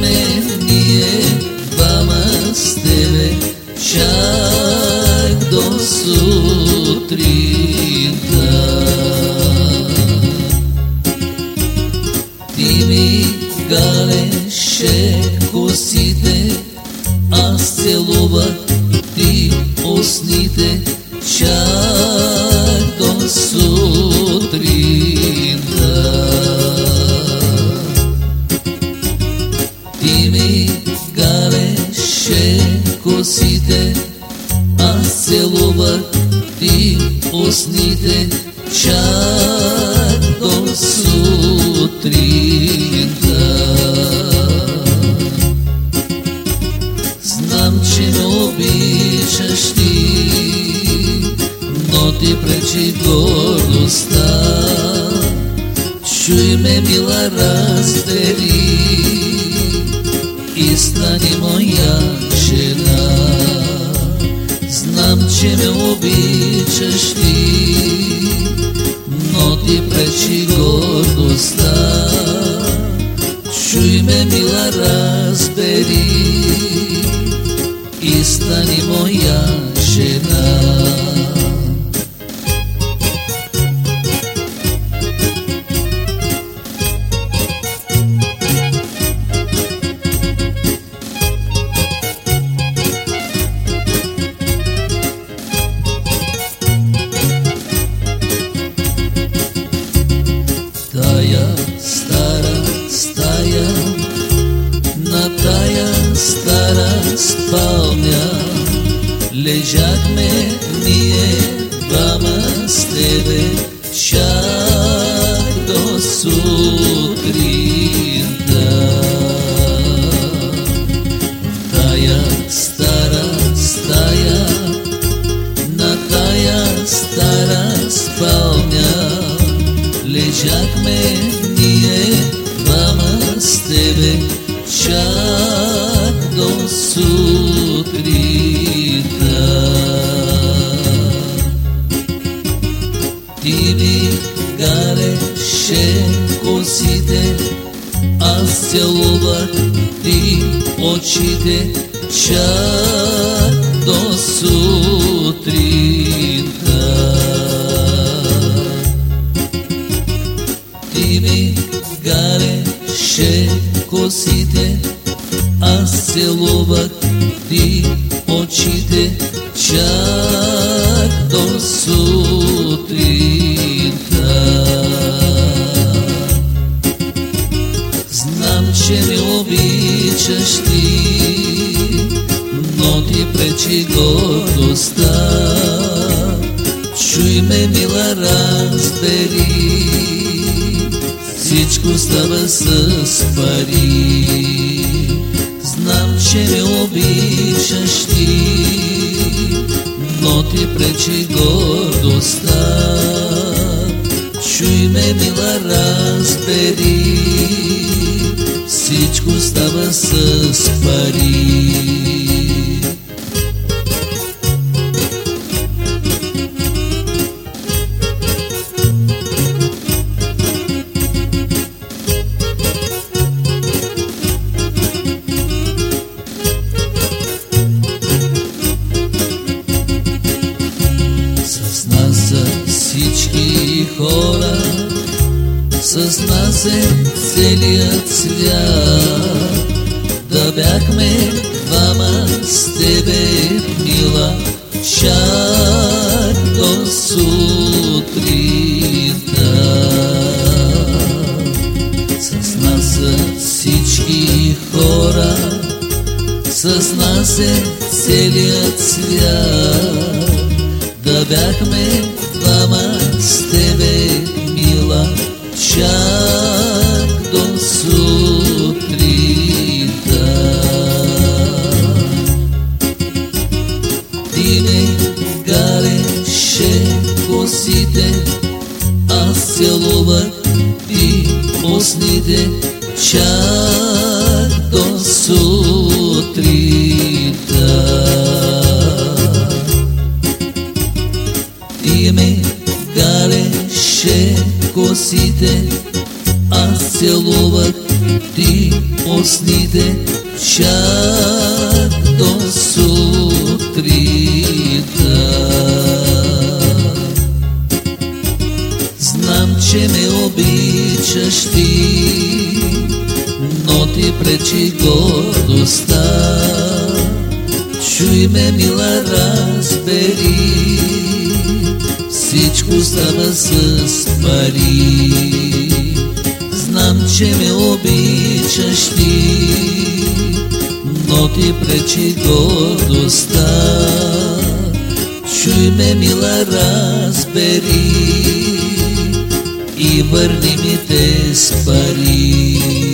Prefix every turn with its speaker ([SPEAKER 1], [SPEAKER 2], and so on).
[SPEAKER 1] седяхме ние двама с тебе чак до сутринта. Ти ми галеше косите, аз целувах ти усните, чак устните, чак до сутринта. Знам, че ме обичаш ти, но ти пречи гордостта. Чуй ме, мила, разбери и стани моя жена. Знам, че ме обичаш ти, ти пречи гордостта. Тая стара стая, на тая стара спалня, лежахме ние двама с тебе, лежахме ние двама с тебе чак до сутринта. Ти ми галеше косите, аз целувах ти очите чак до сутринта. Косите, аз целувах ти очите, чак до сутринта. Знам, че ме обичаш ти, но ти пречи гордостта. Чуй ме, мила, разбери, всичко става с пари. Знам, че ме обичаш ти, но ти пречи гордостта. Чуй ме, мила, разбери, всичко става с пари. Нас е целият свят. Да бяхме двама с тебе, мила, чак до сутринта. С нас са всички хора, с нас е целият свят. Да бяхме косите, аз целувах и усните чак до сутрита. И ми галеше косите, аз целувах ти усните чак пречи гордостта. Чуй ме, мила, разбери, всичко става с пари. Знам, че ме обичаш ти, но ти пречи гордостта. Чуй ме, мила, разбери и върни ми те с пари.